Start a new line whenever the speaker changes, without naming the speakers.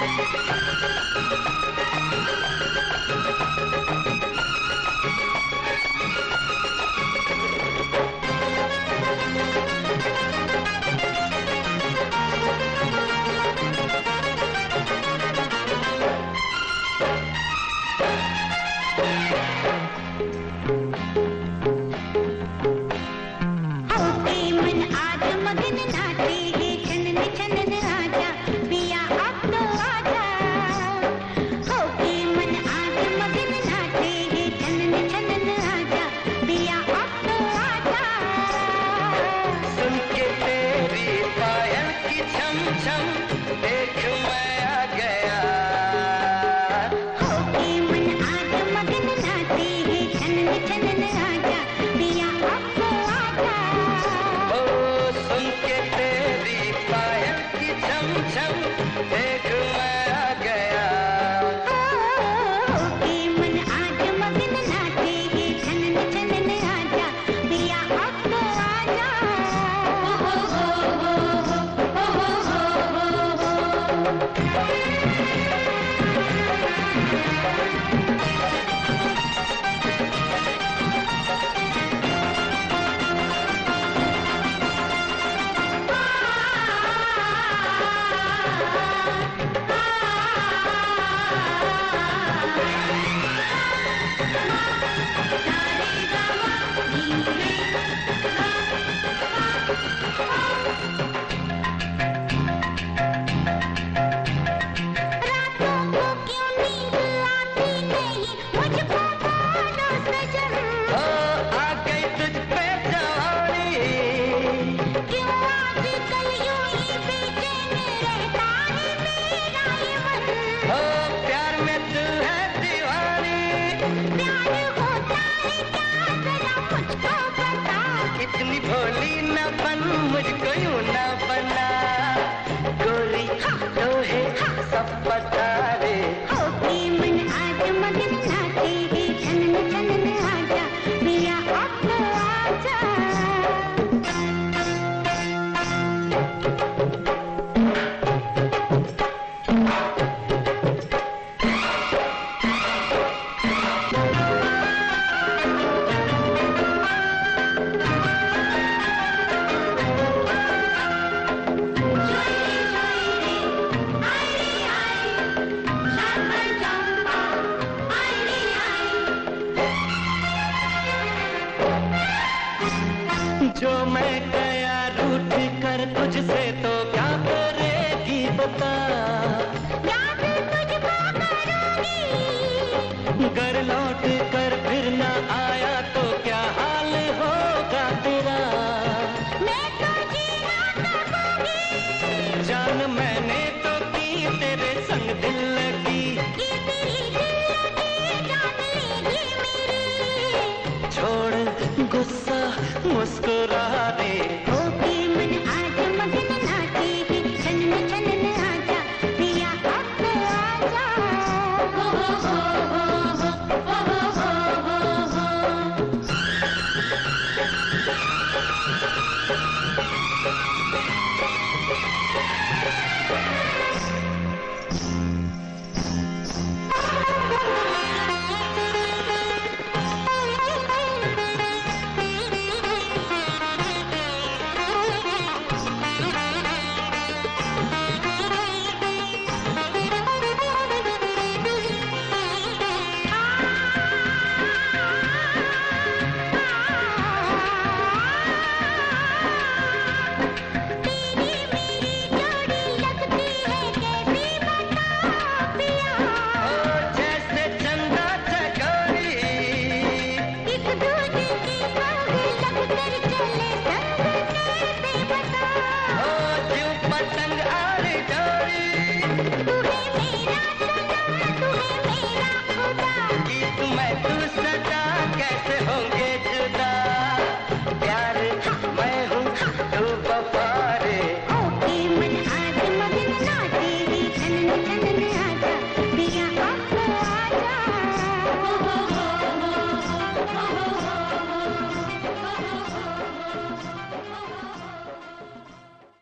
I'm gonna
बढ़कर जो मैं गया रूठ कर तुझसे तो क्या करेगी बता घर लौट कर फिर न आया तो क्या हाल होगा तेरा?
मैं तो जीना
जान मैंने तो की तेरे संग दिल लगी छोड़ गुस्सा मुस्कुरा रे
होगी